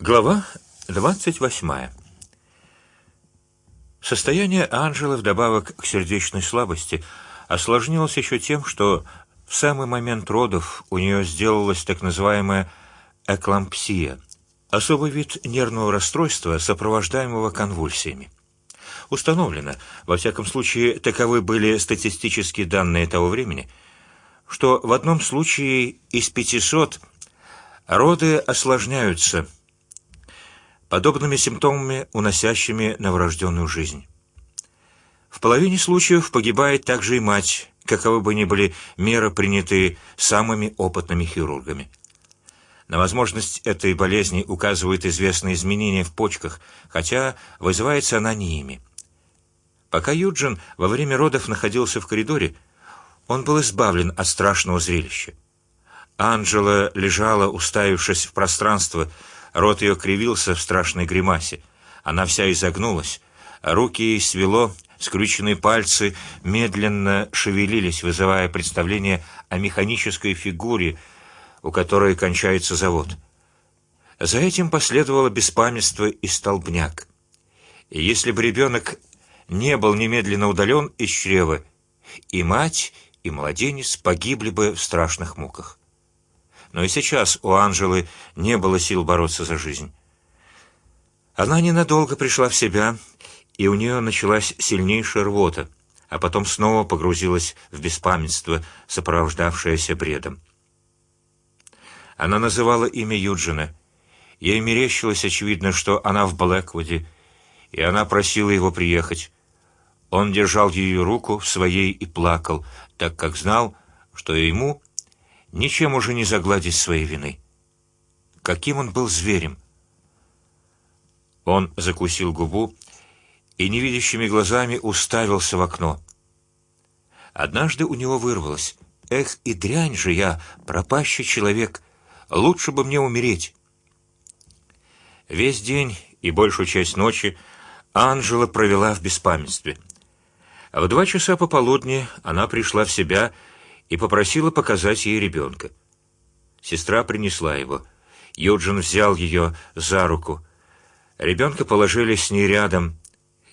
Глава двадцать восьмая. Состояние Анжелы вдобавок к сердечной слабости осложнилось еще тем, что в самый момент родов у нее сделалась так называемая эклампсия, особый вид нервного расстройства, сопровождаемого конвульсиями. Установлено, во всяком случае, таковы были статистические данные того времени, что в одном случае из пятисот роды осложняются подобными симптомами, уносящими новорожденную жизнь. В половине случаев погибает также и мать, каковы бы ни были меры принятые самыми опытными хирургами. На возможность этой болезни указывают известные изменения в почках, хотя вызывается она не ими. Пока Юджин во время родов находился в коридоре, он был избавлен от страшного зрелища. Анжела лежала, уставившись в пространство, Рот ее кривился в страшной гримасе. Она вся изогнулась, руки ей свело, скрюченные пальцы медленно шевелились, вызывая представление о механической фигуре, у которой кончается завод. За этим последовало беспамятство и столбняк. И если бы ребенок не был немедленно удален из чрева, и мать, и младенец погибли бы в страшных муках но и сейчас у Анжелы не было сил бороться за жизнь. Она ненадолго пришла в себя, и у нее началась сильнейшая рвота, а потом снова погрузилась в беспамятство, сопровождавшееся бредом. Она называла имя Юджина. Ей мерещилось очевидно, что она в Блэквуде, и она просила его приехать. Он держал ее руку в своей и плакал, так как знал, что ему ничем уже не загладить своей вины. Каким он был зверем! Он закусил губу и невидящими глазами уставился в окно. Однажды у него вырвалось: "Эх, и дрянь же я, пропащий человек! Лучше бы мне умереть!" Весь день и большую часть ночи Анжела провела в беспамятстве. В два часа пополудни она пришла в себя и попросила показать ей ребенка. Сестра принесла его. Юджин взял ее за руку. Ребенка положили с ней рядом,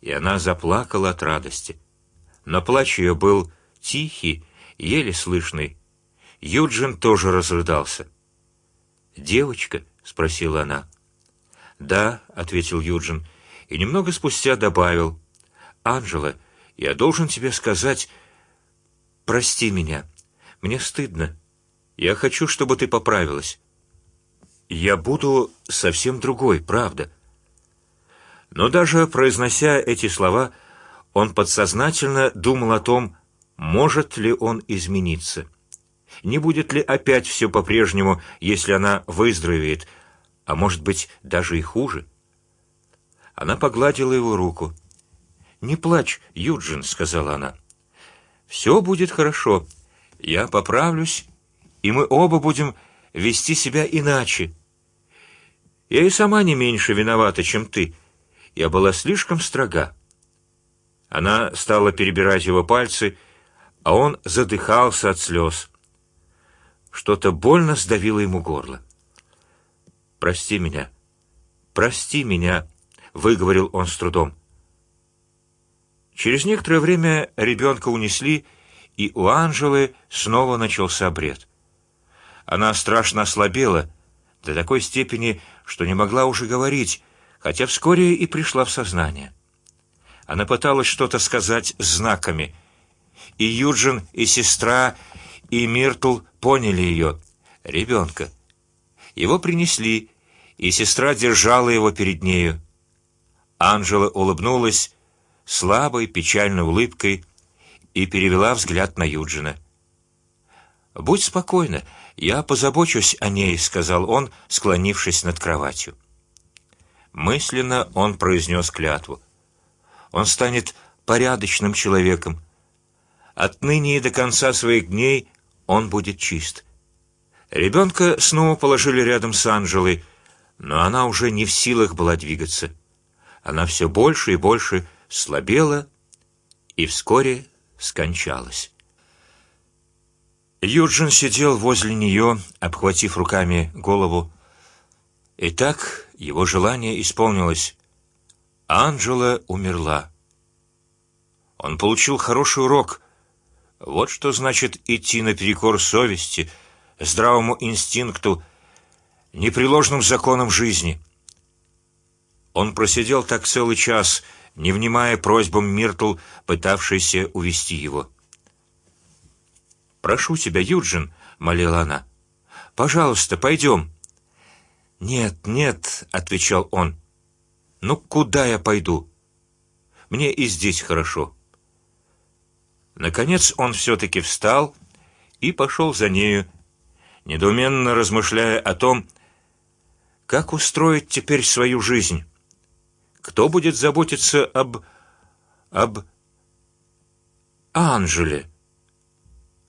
и она заплакала от радости. Но плач ее был тихий, еле слышный. Юджин тоже разрыдался. Девочка? – спросила она. Да, ответил Юджин, и немного спустя добавил: Анжела, я должен тебе сказать, прости меня. Мне стыдно. Я хочу, чтобы ты поправилась. Я буду совсем другой, правда. Но даже произнося эти слова, он подсознательно думал о том, может ли он измениться, не будет ли опять все по-прежнему, если она выздоровеет, а может быть даже и хуже. Она погладила его руку. Не плачь, Юджин, сказала она. Все будет хорошо я поправлюсь, и мы оба будем вести себя иначе. Я и сама не меньше виновата, чем ты. Я была слишком строга. Она стала перебирать его пальцы, а он задыхался от слез. Что-то больно сдавило ему горло. Прости меня, прости меня, выговорил он с трудом. Через некоторое время ребенка унесли и у Анжелы снова начался бред. Она страшно ослабела до такой степени, что не могла уже говорить, хотя вскоре и пришла в сознание. Она пыталась что-то сказать знаками, и Юджин, и сестра, и Миртл поняли ее, ребенка. Его принесли, и сестра держала его перед нею. Анжела улыбнулась слабой печальной улыбкой и перевела взгляд на Юджина. Будь спокойна, я позабочусь о ней, сказал он, склонившись над кроватью. Мысленно он произнес клятву. Он станет порядочным человеком. Отныне и до конца своих дней он будет чист. Ребенка снова положили рядом с Анжелой, но она уже не в силах была двигаться. Она все больше и больше слабела и вскоре скончалась. Юджин сидел возле нее, обхватив руками голову. Итак, его желание исполнилось. Анжела умерла. Он получил хороший урок. Вот что значит идти наперекор совести, здравому инстинкту, непреложным законам жизни. Он просидел так целый час, не внимая просьбам Миртл, пытавшейся увести его. Прошу тебя, Юджин, молила она, пожалуйста, пойдем. Нет, нет, отвечал он. Ну куда я пойду? Мне и здесь хорошо. Наконец он все-таки встал и пошел за нею, недоуменно размышляя о том, как устроить теперь свою жизнь. Кто будет заботиться об об Анжеле?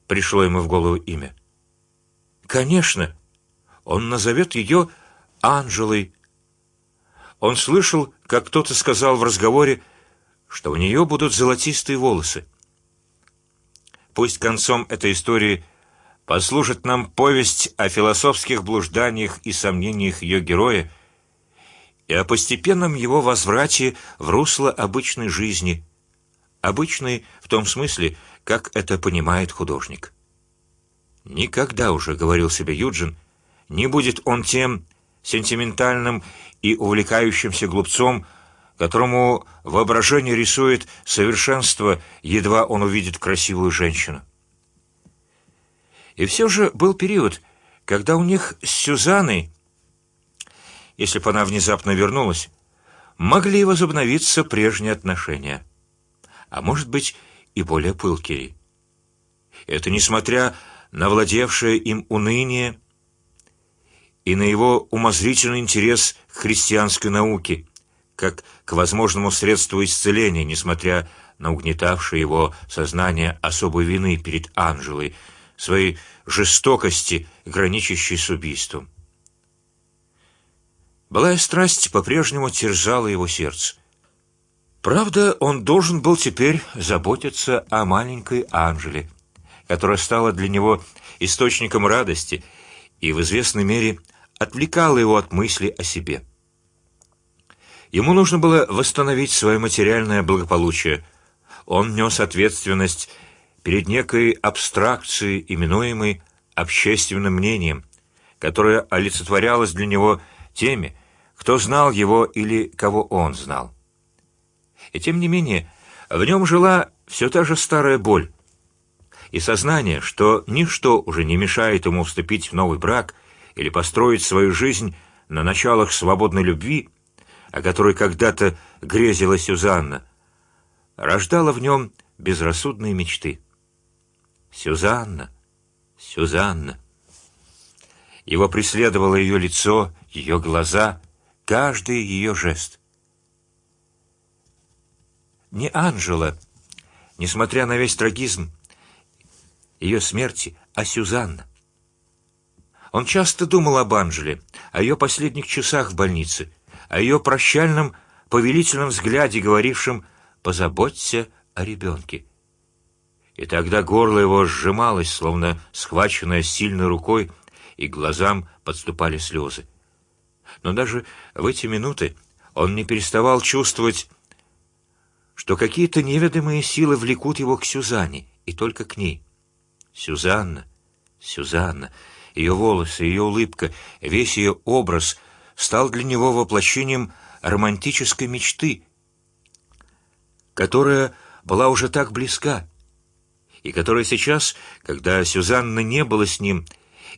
Пришло ему в голову имя. Конечно, он назовет ее Анжелой. Он слышал, как кто-то сказал в разговоре, что у нее будут золотистые волосы. Пусть концом этой истории послужит нам повесть о философских блужданиях и сомнениях ее героя и о постепенном его возврате в русло обычной жизни, обычной в том смысле, как это понимает художник. Никогда уже говорил себе Юджин, не будет он тем сентиментальным и увлекающимся глупцом, которому воображение рисует совершенство, едва он увидит красивую женщину. И все же был период, когда у них с Сюзанной, если бы она внезапно вернулась, могли возобновиться прежние отношения, а может быть и более пылкие. Это несмотря на владевшее им уныние и на его умозрительный интерес к христианской науке, как к возможному средству исцеления, несмотря на угнетавшее его сознание особой вины перед Анжелой, своей жестокости, граничащей с убийством. Былая страсть по-прежнему терзала его сердце. Правда, он должен был теперь заботиться о маленькой Анжеле, которая стала для него источником радости и в известной мере отвлекала его от мысли о себе. Ему нужно было восстановить свое материальное благополучие. Он нес ответственность перед некой абстракцией, именуемой общественным мнением, которое олицетворялось для него теми, кто знал его или кого он знал. И тем не менее в нем жила все та же старая боль и сознание, что ничто уже не мешает ему вступить в новый брак или построить свою жизнь на началах свободной любви, о которой когда-то грезила Сюзанна, рождало в нем безрассудные мечты. Сюзанна, Сюзанна. Его преследовало ее лицо, ее глаза, каждый ее жест. Не Анжела, несмотря на весь трагизм ее смерти, а Сюзанна. Он часто думал об Анжеле, о ее последних часах в больнице, о ее прощальном повелительном взгляде, говорившем: "Позаботься о ребенке". И тогда горло его сжималось, словно схваченное сильной рукой, и глазам подступали слезы. Но даже в эти минуты он не переставал чувствовать, что какие-то неведомые силы влекут его к Сюзанне и только к ней. Сюзанна, Сюзанна, ее волосы, ее улыбка, весь ее образ стал для него воплощением романтической мечты, которая была уже так близка, и которая сейчас, когда Сюзанна не было с ним,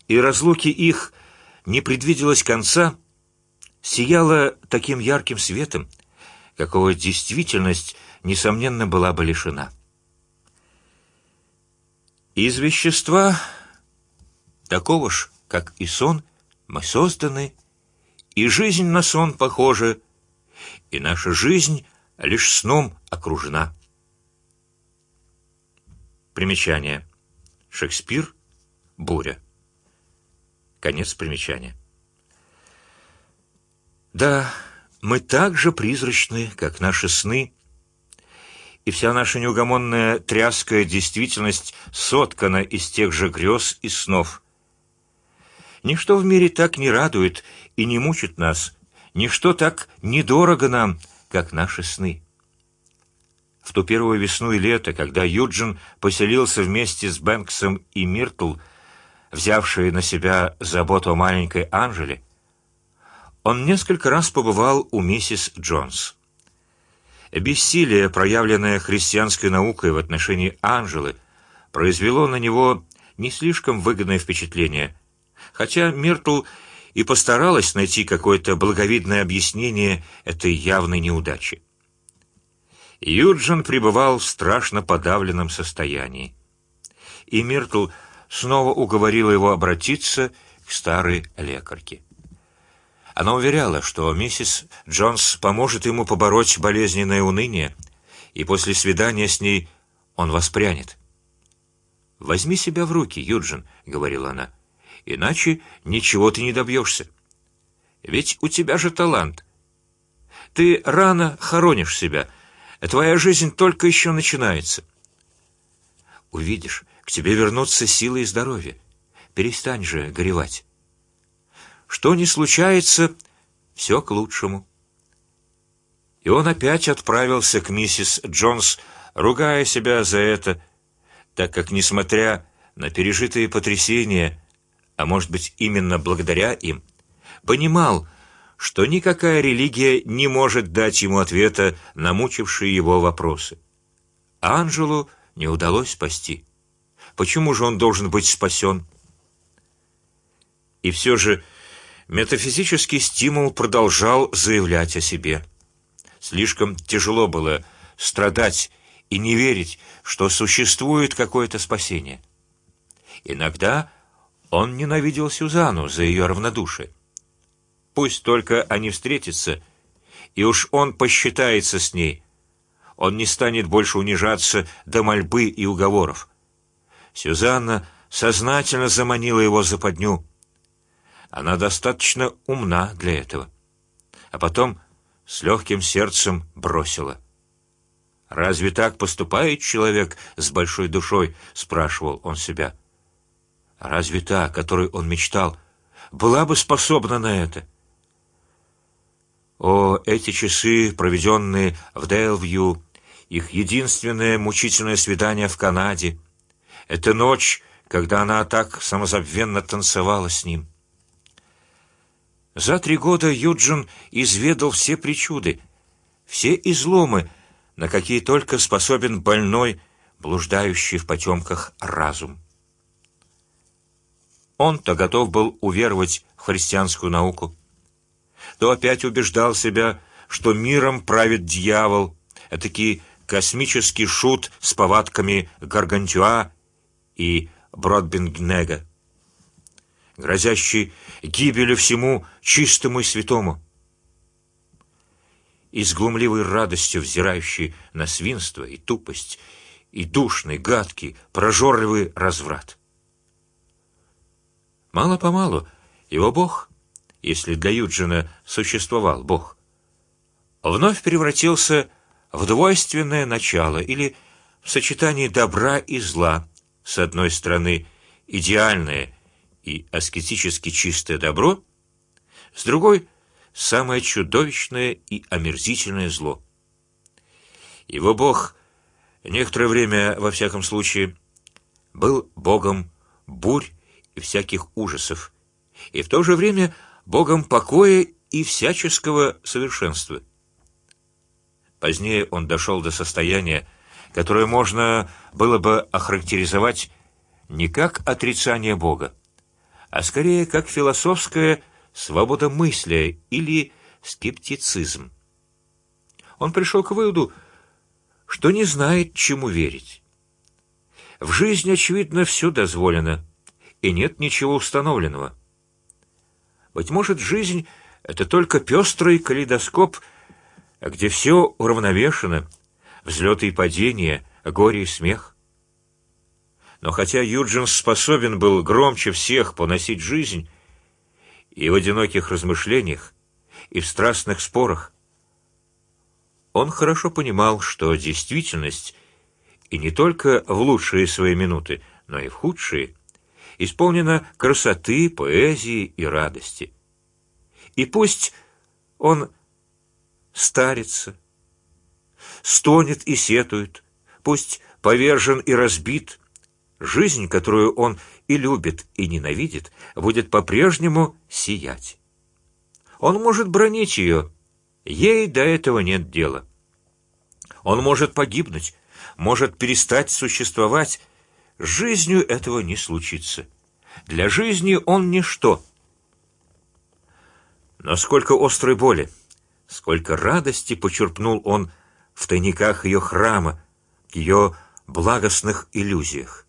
и разлуки их не предвиделось конца, сияла таким ярким светом, какого действительность несомненно была бы лишена. Из вещества такого ж, как и сон, мы созданы, и жизнь на сон похожа, и наша жизнь лишь сном окружена. Примечание. Шекспир. Буря. Конец примечания. Да, мы так же призрачны, как наши сны, и вся наша неугомонная тряская действительность соткана из тех же грез и снов. Ничто в мире так не радует и не мучит нас, ничто так недорого нам, как наши сны. В ту первую весну и лето, когда Юджин поселился вместе с Бэнксом и Миртл, взявшие на себя заботу о маленькой Анжеле, он несколько раз побывал у миссис Джонс. Бессилие, проявленное христианской наукой в отношении Анжелы, произвело на него не слишком выгодное впечатление, хотя Миртл и постаралась найти какое-то благовидное объяснение этой явной неудачи. Юджин пребывал в страшно подавленном состоянии, и Миртл снова уговорила его обратиться к старой лекарке. Она уверяла, что миссис Джонс поможет ему побороть болезненное уныние, и после свидания с ней он воспрянет. Возьми себя в руки, Юджин, говорила она, иначе ничего ты не добьешься. Ведь у тебя же талант. Ты рано хоронишь себя, твоя жизнь только еще начинается. Увидишь, к тебе вернутся силы и здоровье. Перестань же горевать. Что ни случается, все к лучшему. И он опять отправился к миссис Джонс, ругая себя за это, так как, несмотря на пережитые потрясения, а может быть именно благодаря им, понимал, что никакая религия не может дать ему ответа на мучившие его вопросы. Анжелу не удалось спасти. Почему же он должен быть спасен? И все же Метафизический стимул продолжал заявлять о себе. Слишком тяжело было страдать и не верить, что существует какое-то спасение. Иногда он ненавидел Сюзану за ее равнодушие. Пусть только они встретятся, и уж он посчитается с ней. Он не станет больше унижаться до мольбы и уговоров. Сюзанна сознательно заманила его за подню она достаточно умна для этого. А потом с легким сердцем бросила. Разве так поступает человек с большой душой? спрашивал он себя. Разве та, которой он мечтал, была бы способна на это? О, эти часы, проведенные в Дейлвью, их единственное мучительное свидание в Канаде, эта ночь, когда она так самозабвенно танцевала с ним. За три года Юджин изведал все причуды, все изломы, на какие только способен больной, блуждающий в потемках разум. Он то готов был уверовать в христианскую науку, то опять убеждал себя, что миром правит дьявол, этакий космический шут с повадками Гаргантюа и Бродбингнега грозящий гибелью всему чистому и святому, и с глумливой радостью взирающий на свинство и тупость и душный, гадкий, прожорливый разврат. Мало по малу его Бог, если для Юджина существовал Бог, вновь превратился в двойственное начало или в сочетание добра и зла с одной стороны идеальное и аскетически чистое добро, с другой самое чудовищное и омерзительное зло. Его бог некоторое время, во всяком случае, был богом бурь и всяких ужасов, и в то же время богом покоя и всяческого совершенства. Позднее он дошел до состояния, которое можно было бы охарактеризовать не как отрицание Бога, а скорее как философская свобода мысли или скептицизм. Он пришел к выводу, что не знает, чему верить. В жизни очевидно все дозволено, и нет ничего установленного. Быть может, жизнь это только пестрый калейдоскоп, где все уравновешено, взлеты и падения, горе и смех. Но хотя Юджин способен был громче всех поносить жизнь, и в одиноких размышлениях, и в страстных спорах, он хорошо понимал, что действительность и не только в лучшие свои минуты, но и в худшие, исполнена красоты, поэзии и радости. И пусть он старится, стонет и сетует, пусть повержен и разбит, жизнь, которую он и любит, и ненавидит, будет по-прежнему сиять. Он может бронить ее, ей до этого нет дела. Он может погибнуть, может перестать существовать, жизнью этого не случится. Для жизни он ничто. Но сколько острой боли, сколько радости почерпнул он в тайниках ее храма, ее благостных иллюзиях.